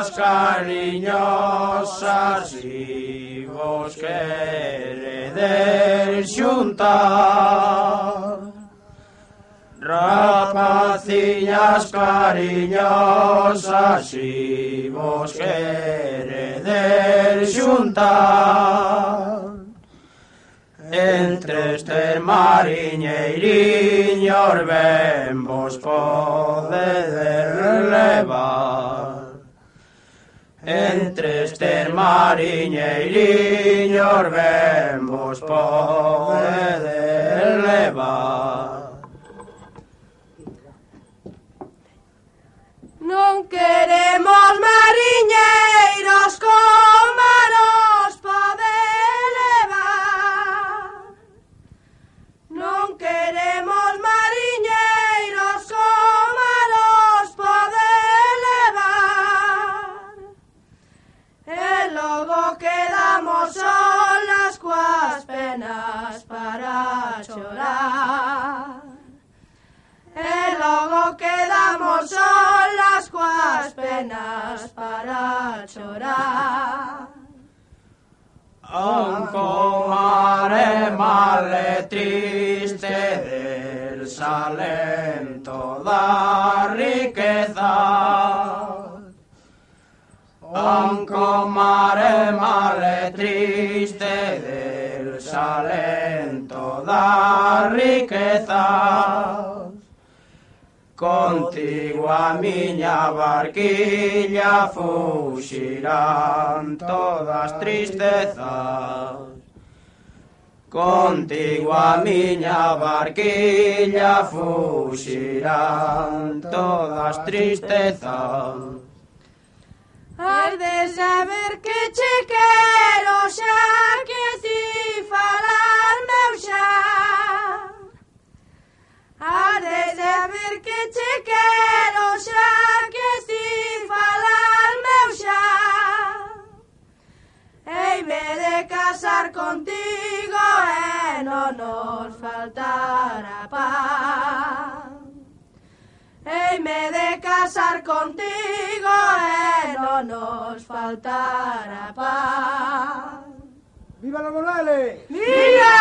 palabras cariñosas si vos queredes xuntar Rapaciñas cariñosas si vos queredes xuntar Entre este mariñeiriños ben vos podedes mariñeiriños ben vos podedes levar. Non que penas para chorar. Aún con male triste del salento da riqueza. Aún con male triste del salento da riqueza. Contigo a miña barquilla fuxirán todas tristezas. Contigo a miña barquilla fuxirán todas tristezas. Has de saber que che contigo e non nos faltará paz. Eime de casar contigo e non nos faltará paz. ¡Viva la Morales! ¡Viva!